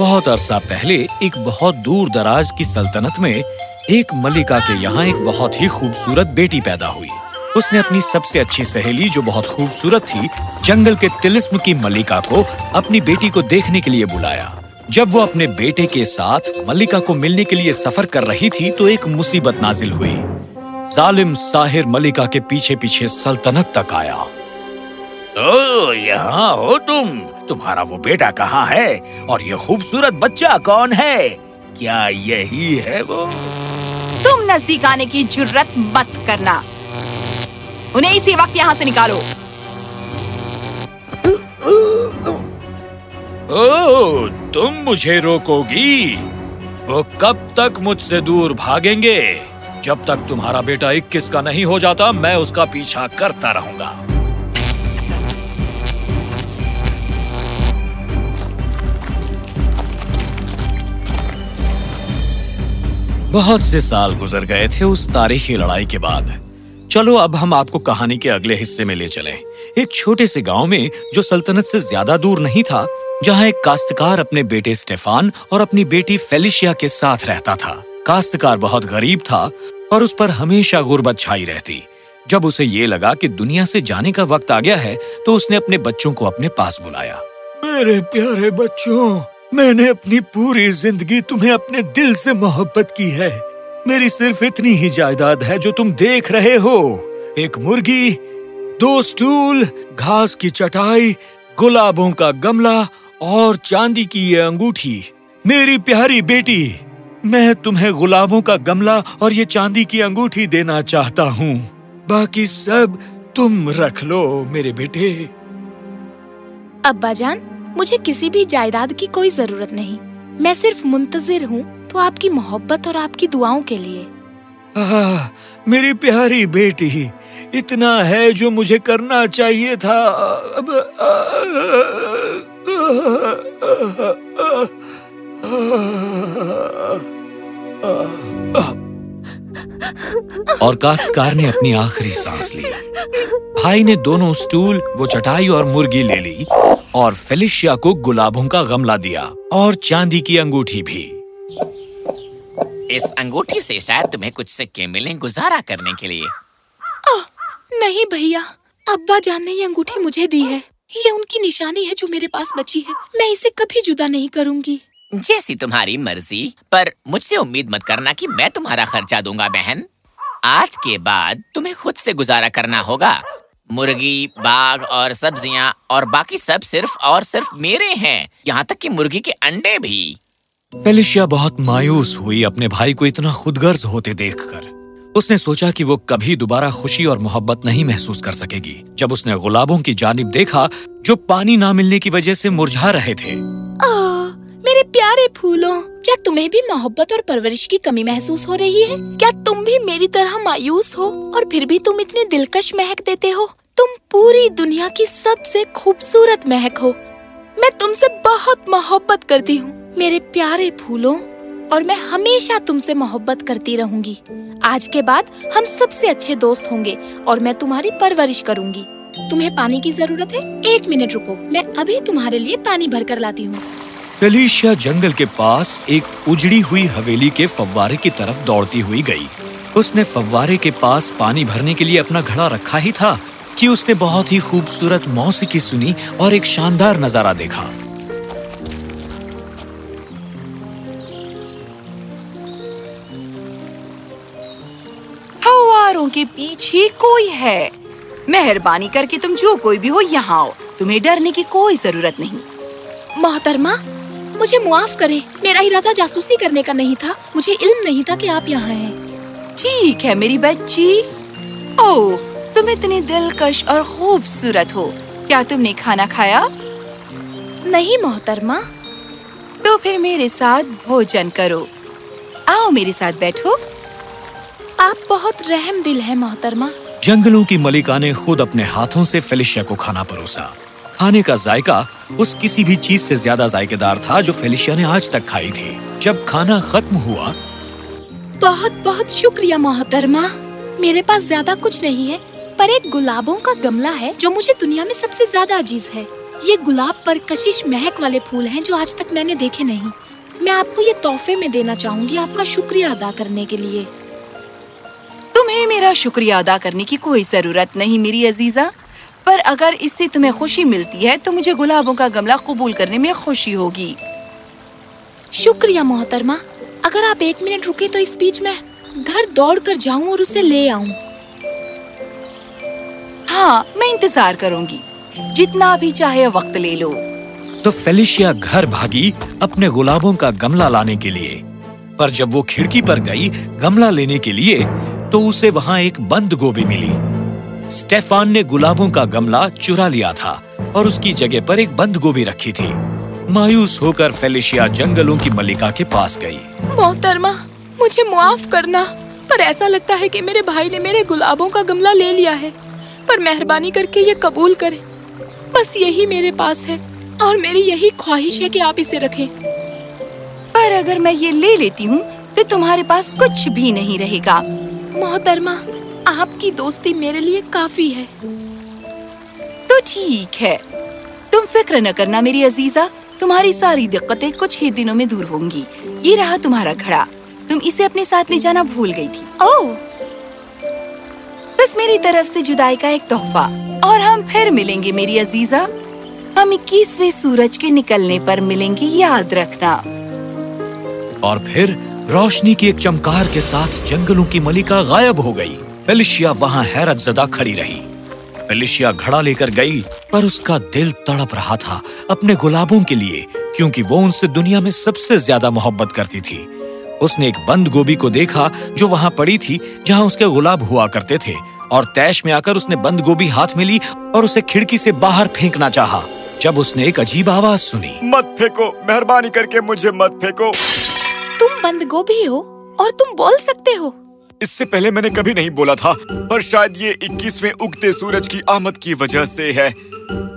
बहुत अरसा पहले एक बहुत दूर दराज की सल्तनत में एक मलिका के यहाँ एक बहुत ही खूबसूरत बेटी पैदा हुई। उसने अपनी सबसे अच्छी सहेली, जो बहुत खूबसूरत थी, जंगल के तिलिस्म की मलिका को अपनी बेटी को देखने के लिए बुलाया। जब वो अपने बेटे के साथ मलिका को मिलने के लिए सफ़र कर रही थी तो एक मुसीबत नाजिल हुई। जालिम साहिर मलिका के पीछे पीछे सल्तनत तक आया। ओ यहाँ हो तुम। तुम्हारा वो बेटा कहाँ है? और ये खूबसूरत बच्चा कौन है? क्या यही है वो? तुम नज़दीक आने की जुर्रत मत करना। उन्हें इसी वक्त यहाँ से निकालो। ओ तुम मुझे रोकोगी। वो कब तक मुझसे दूर भागेंगे? जब तक तुम्हारा बेटा इक्कीस का नहीं हो जाता मैं उसका पीछा करता रहूँगा। बहुत से साल गुजर गए थे उस तारीखी लड़ाई के बाद। चलो, अब हम आपको कहानी के अगले हिस्से में ले चलें। एक छोटे से गाँव में, जो सल्तनत से ज़्यादा दूर नहीं था, जहाँ एक काश्तकार अपने बेटे स्टेफान और अपनी बेटी फेलिशिया के साथ रहता था। काश्तकार बहुत गरीब था और उस पर हमेशा गुर्बत छाई रहती। जब उसे ये लगा कि दुनिया से जाने का वक्त आ गया है तो उसने अपने बच्चों को अपने पास बुलाया। मेरे प्यारे बच्चों मैंने अपनी पूरी ज़िंदगी तुम्हें अपने दिल से मोहब्बत की है। मेरी सिर्फ़ इतनी ही जायदाद है जो तुम देख रहे हो। एक मुर्गी, दो स्टूल, घास की चटाई, गुलाबों का गमला और चांदी की ये अंगूठी। मेरी प्यारी बेटी, मैं तुम्हें गुलाबों का गमला और ये चांदी की अंगूठी देना चाहता हूँ। बाकी सब तुम रख लो मेरे बेटे। अब्बा जान मुझे किसी भी जायदाद की कोई ज़रूरत नहीं। मैं सिर्फ़ मुंतजिर हूँ तो आपकी मोहब्बत और आपकी दुआओं के लिए। आह, मेरी प्यारी बेटी इतना है जो मुझे करना चाहिए था। अब और काश्तकार ने अपनी आखिरी सांस ली। भाई ने दोनों स्टूल वो चटाई और मुर्गी ले ली। और फेलिशिया को गुलाबों का गमला दिया और चांदी की अंगूठी भी। इस अंगूठी से शायद तुम्हें कुछ सिक्के मिले गुजारा करने के लिए। आ, नहीं भैया अब्बा जान ने ये अंगूठी मुझे दी है। ये उनकी निशानी है जो मेरे पास बची है। मैं इसे कभी जुदा नहीं करूँगी। जैसी तुम्हारी मर्ज़ी पर मुझसे उम्मीद मत करना कि मैं तुम्हारा खर्चा दूँगा बहन। आज के बाद तुम्हें खुद से गुजारा करना होगा। मुर्गी बाघ और सब्ज़ियाँ और बाकी सब सिर्फ़ और सिर्फ़ मेरे हैं। यहाँ तक कि मुर्गी के अंडे भी। फेलिशिया बहुत मायूस हुई अपने भाई को इतना खुदगर्ज होते देखकर। उसने सोचा कि वो कभी दोबारा खुशी और मोहब्बत नहीं महसूस कर सकेगी जब उसने गुलाबों की जानिब देखा जो पानी ना मिलने की वजह से मुरझा रहे थे। आ, मेरे प्यारे फूलों क्या तुम्हें भी मोहब्बत और परवरिश की कमी महसूस हो रही है? क्या तुम भी मेरी तरह मायूस हो और फिर भी तुम इतने दिलकश महक देते हो? तुम पूरी दुनिया की सबसे खूबसूरत महक हो। मैं तुमसे बहुत मोहब्बत करती हूँ, मेरे प्यारे फूलों, और मैं हमेशा तुमसे मोहब्बत करती रहूँगी। आज के बाद हम सबसे अच्छे दोस्त होंगे, और मैं तुम्हारी परवरिश करूँगी। तुम्हें पानी की ज़रूरत है? एक मिनट रुको, मैं अभी तुम्हारे लिए पानी भर कर लाती हूँ। फेलिशिया जंगल के पास एक उजड़ी हुई हवेली के फव्वारे की तरफ़ दौड़ती हुई गई। उसने फव्वारे के पास पानी भरने के लिए अपना घड़ा रखा ही था। कि उसने बहुत ही खूबसूरत मौसीकी सुनी और एक शानदार नज़ारा देखा। के पीछे कोई है। मेहरबानी करके तुम जो कोई भी हो यहाँ आओ। तुम्हें डरने की कोई ज़रूरत नहीं। मोहतरमा मुझे मुआफ करें। मेरा इरादा जासूसी करने का नहीं था। मुझे इल्म नहीं था कि आप यहाँ हैं। ठीक है मेरी बच्ची। ओ तुम इतनी दिलकश और खूबसूरत हो। क्या तुमने खाना खाया? नहीं मोहतरमा। तो फिर मेरे साथ भोजन करो। आओ मेरे साथ बैठो। आप बहुत रहम दिल है मोहतरमा। जंगलों की मलिका ने खुद अपने हाथों से फेलिशिया को खाना परोसा। खाने का जायका उस किसी भी चीज़ से ज़्यादा जायकेदार था जो फेलिशिया ने आज तक खाई थी। जब खाना खत्म हुआ। बहुत बहुत शुक्रिया मोहतरमा। मेरे पास ज़्यादा कुछ नहीं है। पर एक गुलाबों का गमला है जो मुझे दुनिया में सबसे ज़्यादा अज़ीज़ है। ये गुलाब पर कशिश महक वाले फूल हैं जो आज तक मैंने देखे नहीं। मैं आपको ये तोहफे में देना चाहूँगी आपका शुक्रिया अदा करने के लिए। तुम्हें मेरा शुक्रिया अदा करने की कोई ज़रूरत नहीं मेरी अजीजा। पर अगर इससे तुम्हें खुशी मिलती है तो मुझे गुलाबों का गमला कबूल करने में खुशी होगी। शुक्रिया मोहतरमा। अगर आप एक मिनट रुके तो इस बीच में घर दौड़ कर जाऊँ और उसे ले आऊँ। हाँ मैं इंतज़ार करूँगी। जितना भी चाहे वक्त ले लो। तो फेलिशिया घर भागी अपने गुलाबों का गमला लाने के लिए। पर जब वो खिड़की पर गई गमला लेने के लिए तो उसे वहाँ एक बंद गोभी मिली। स्टेफान ने गुलाबों का गमला चुरा लिया था और उसकी जगह पर एक बंद गोभी रखी थी। मायूस होकर फेलिशिया जंगलों की मलिका के पास गई। मोहतरमा मुझे मुआफ करना पर ऐसा लगता है कि मेरे भाई ने मेरे गुलाबों का गमला ले लिया है। पर मेहरबानी करके ये कबूल करें। बस यही मेरे पास है और मेरी यही ख्वाहिश है कि आप इसे रखें। पर अगर मैं ये ले लेती हूँ तो तुम्हारे पास कुछ भी नहीं रहेगा। मोहतरमा आपकी दोस्ती मेरे लिए काफ़ी है। तो ठीक है। तुम फ़िक्र न करना मेरी अजीजा तुम्हारी सारी दिक्कतें कुछ ही दिनों में दूर होंगी। ये रहा तुम्हारा घड़ा। तुम इसे अपने साथ ले जाना भूल गई थी। ओह! बस मेरी तरफ़ से जुदाई का एक तोहफा। और हम फिर मिलेंगे, मेरी अजीजा। हम इक्कीसवे सूरज के निकलने पर मिलेंगे, याद रखना। और फिर रोशनी की एक चमकार के साथ जंगलों की मलिका गायब हो गई। फेलिशिया वहाँ हैरत जदा खड़ी रही। फेलिशिया घड़ा लेकर गई, पर उसका दिल तड़प रहा था अपने गुलाबों के लिए, क्योंकि वो उनसे दुनिया में सबसे ज़्यादा मोहब्बत करती थी। उसने एक बंद गोभी को देखा जो वहाँ पड़ी थी जहाँ उसके गुलाब हुआ करते थे और तैश में आकर उसने बंद गोभी हाथ में ली और उसे खिड़की से बाहर फेंकना चाहा। जब उसने एक अजीब आवाज़ सुनी मत फेंको मेहरबानी करके मुझे मत फेंको तुम बंद गोभी हो और तुम बोल सकते हो इससे पहले मैंने कभी नहीं बोला था, पर शायद ये 21वें उगते सूरज की आमद की वजह से है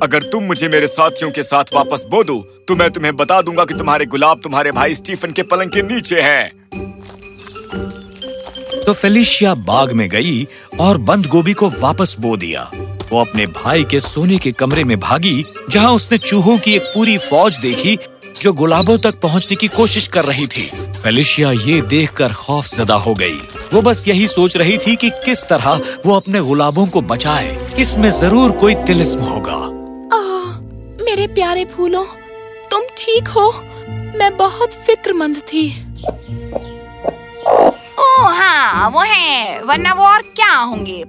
अगर तुम मुझे मेरे साथियों के साथ वापस बो दो तो मैं तुम्हें बता दूँगा कि तुम्हारे गुलाब तुम्हारे भाई स्टीफन के पलंग के नीचे हैं। तो फेलिशिया बाग में गई और बंद गोभी को वापस बो दिया वो अपने भाई के सोने के कमरे में भागी, जहाँ उसने चूहों की एक पूरी फौज देखी जो गुलाबों तक पहुँचने की कोशिश कर रही थी। फेलिशिया ये देखकर खौफ जदा हो गई। वो बस यही सोच रही थी कि किस तरह वो अपने गुलाबों को बचाए। इसमें ज़रूर कोई तिलिस्म होगा। आह, मेरे प्यारे फूलों तुम ठीक हो? मैं बहुत फिक्रमंद थी। ओ हाँ वो है वरना वो और क्या होंगे?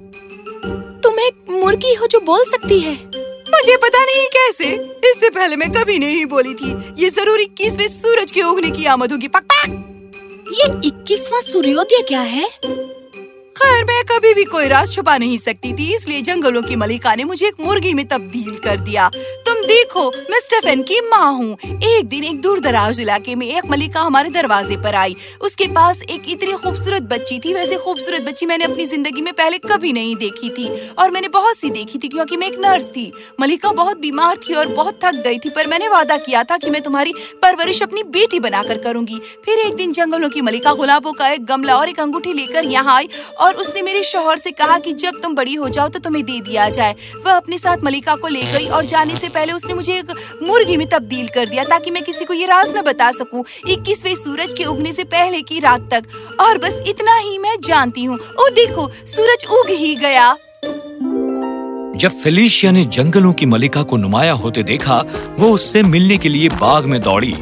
तुम एक मुर्गी हो जो बोल सकती है। मुझे पता नहीं कैसे। इससे पहले मैं कभी नहीं बोली थी। ये ज़रूर इक्कीसवे सूरज के उगने की आमद होगी पक्का पक ये इक्कीसवा सूर्योदय क्या है? खैर, मैं कभी भी कोई राज छुपा नहीं सकती थी, इसलिए जंगलों की मलिका ने मुझे एक मुर्गी में तब्दील कर दिया। तुम देखो, मैं स्टेफन की माँ हूँ। एक दिन एक दूर दराज इलाके में एक मलिका हमारे दरवाजे पर आई। उसके पास एक इतनी खूबसूरत बच्ची थी, वैसे खूबसूरत बच्ची मैंने अपनी ज़िंदगी में पहले कभी नहीं देखी थी। और मैंने बहुत सी देखी थी, क्योंकि मैं एक नर्स थी। मलिका बहुत बीमार थी और बहुत थक गई थी, पर मैंने वादा किया था कि मैं तुम्हारी परवरिश अपनी बेटी बनाकर करूँगी। फिर एक दिन जंगलों की मलिका गुलाबों का एक गमला और एक अंगूठी लेकर यहाँ आई और उसने मेरे शोहर से कहा कि जब तुम बड़ी हो जाओ तो तुम्हें दे दिया जाए। वह अपने साथ मलिका को ले गई और जाने से पहले उसने मुझे एक मुर्गी में तब्दील कर दिया ताकि मैं किसी को ये राज न बता सकूँ। इक्कीसवें सूरज के उगने से पहले की रात तक। और बस इतना ही मैं जानती हूँ। ओ देखो, सूरज उग ही गया। जब फेलिशिया ने जंगलों की मलिका को नुमाया होते देखा, वो उससे मिलने के लिए बाग में दौड़ी।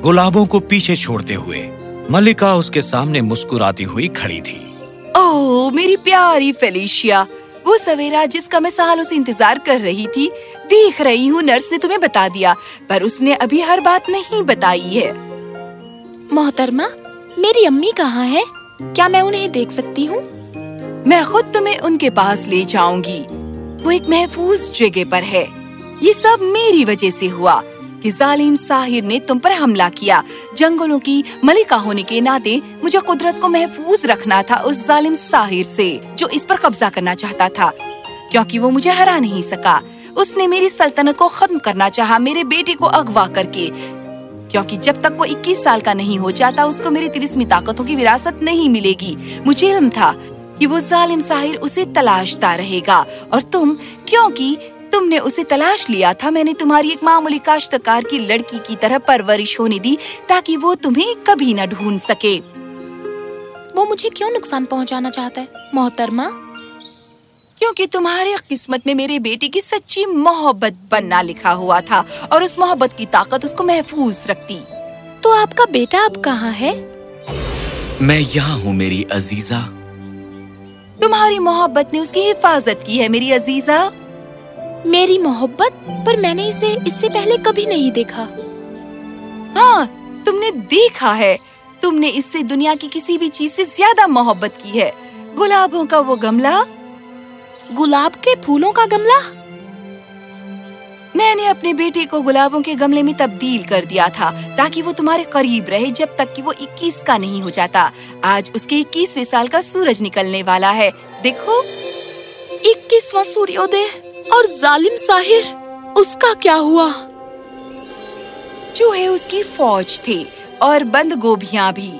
गुलाबों को पीछे छोड़ते हुए मलिका उसके सामने मुस्कुराती हुई खड़ी थी। ओह मेरी प्यारी फेलिशिया। वो सवेरा जिसका मैं सालों से इंतज़ार कर रही थी देख रही हूँ नर्स ने तुम्हें बता दिया पर उसने अभी हर बात नहीं बताई है। मोहतरमा मेरी अम्मी कहाँ है? क्या मैं उन्हें देख सकती हूँ? मैं खुद तुम्हें उनके पास ले जाऊँगी। वो एक महफूज जगह पर है। ये सब मेरी वजह से हुआ। कि जालिम साहिर ने तुम पर हमला किया। जंगलों की मलिका होने के नाते मुझे कुदरत को महफूज रखना था उस जालिम साहिर से, जो इस पर कब्जा करना चाहता था। क्योंकि वो मुझे हरा नहीं सका। उसने मेरी सल्तनत को खत्म करना चाहा, मेरे बेटे को अगवा करके। क्योंकि जब तक वो 21 साल का नहीं हो जाता, उसको मेरी तिलिस्मी ताकतों की विरासत नहीं मिलेगी। मुझे इल्म था कि वो जालिम साहिर उसे तलाशता रहेगा। और तुम, क्योंकि तुमने उसे तलाश लिया था। मैंने तुम्हारी एक मामूली काश्तकार की लड़की की तरह परवरिश होने दी ताकि वो तुम्हें कभी न ढूंढ सके। वो मुझे क्यों नुकसान पहुंचाना चाहता है? मोहतरमा। क्योंकि तुम्हारे किस्मत में मेरे बेटे की सच्ची मोहब्बत बनना लिखा हुआ था और उस मोहब्बत की ताकत उसको महफूज रखती। तो आपका बेटा अब कहाँ है? मैं यहाँ हूँ मेरी अजीजा। तुम्हारी मोहब्बत ने उसकी हिफाजत की है मेरी अजीजा। मेरी मोहब्बत पर मैंने इसे इससे पहले कभी नहीं देखा। हाँ तुमने देखा है। तुमने इससे दुनिया की किसी भी चीज़ से ज़्यादा मोहब्बत की है। गुलाबों का वो गमला? गुलाब के फूलों का गमला? मैंने अपने बेटे को गुलाबों के गमले में तब्दील कर दिया था ताकि वो तुम्हारे करीब रहे जब तक कि वो 21 का नहीं हो जाता। आज उसके 21वें साल का सूरज निकलने वाला है। देखो। इक्कीसवा सूर्योदय। और जालिम साहिर उसका क्या हुआ? चूहे उसकी फौज थे और बंद गोभियाँ भी।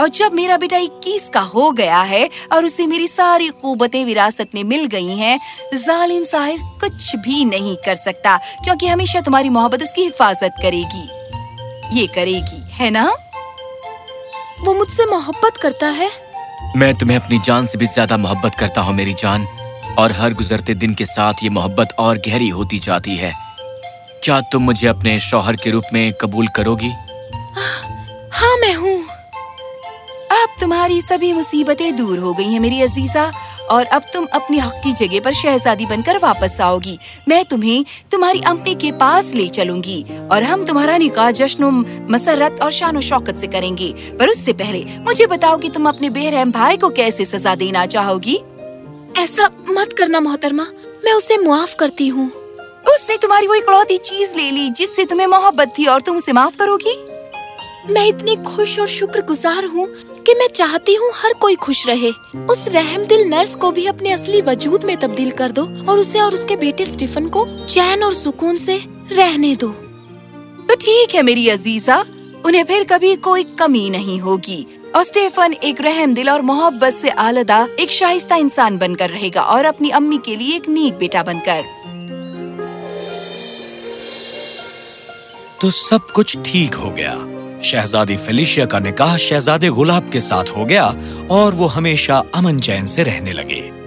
और जब मेरा बेटा 21 का हो गया है और उसे मेरी सारी कुबतें विरासत में मिल गई हैं, जालिम साहिर कुछ भी नहीं कर सकता क्योंकि हमेशा तुम्हारी मोहब्बत उसकी हिफाजत करेगी। ये करेगी है ना? वो मुझसे मोहब्बत करता है? मैं तुम्हें अपनी जान से भी ज़्यादा मोहब्बत करता हूँ मेरी जान। और हर गुजरते दिन के साथ ये मोहब्बत और गहरी होती जाती है। क्या तुम मुझे अपने शौहर के रूप में कबूल करोगी? हाँ मैं हूँ। अब तुम्हारी सभी मुसीबतें दूर हो गई हैं मेरी अजीजा और अब तुम अपनी हक की जगह पर शहजादी बनकर वापस आओगी। मैं तुम्हें तुम्हारी अम्मी के पास ले चलूँगी और हम तुम्हारा निकाह जश्न मसरत और शान शौकत से करेंगे। पर उससे पहले मुझे बताओ कि तुम अपने बेरहम भाई को कैसे सजा देना चाहोगी? ऐसा मत करना मोहतरमा मैं उसे मुआफ करती हूँ। उसने तुम्हारी वो इकलौती चीज़ ले ली जिससे तुम्हें मोहब्बत थी और तुम उसे माफ़ करोगी? मैं इतनी खुश और शुक्रगुजार हूँ कि मैं चाहती हूँ हर कोई खुश रहे। उस रहम दिल नर्स को भी अपने असली वजूद में तब्दील कर दो और उसे और उसके बेटे स्टीफन को चैन और सुकून से रहने दो। तो ठीक है मेरी अजीजा उन्हें फिर कभी कोई कमी नहीं होगी। और स्टेफन एक रहम दिल और मोहब्बत से आलदा एक शाइस्ता इंसान बनकर रहेगा और अपनी अम्मी के लिए एक नीक बेटा बनकर। तो सब कुछ ठीक हो गया। शहजादी फेलिशिया का निकाह शहजादे गुलाब के साथ हो गया और वो हमेशा अमन चैन से रहने लगे।